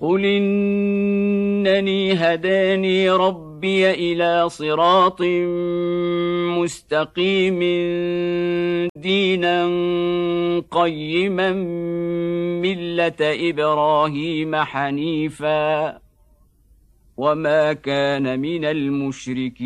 قل انني هداني ربي إلى صراط مستقيم دينا قيما مله إبراهيم حنيفا وما كان من المشركين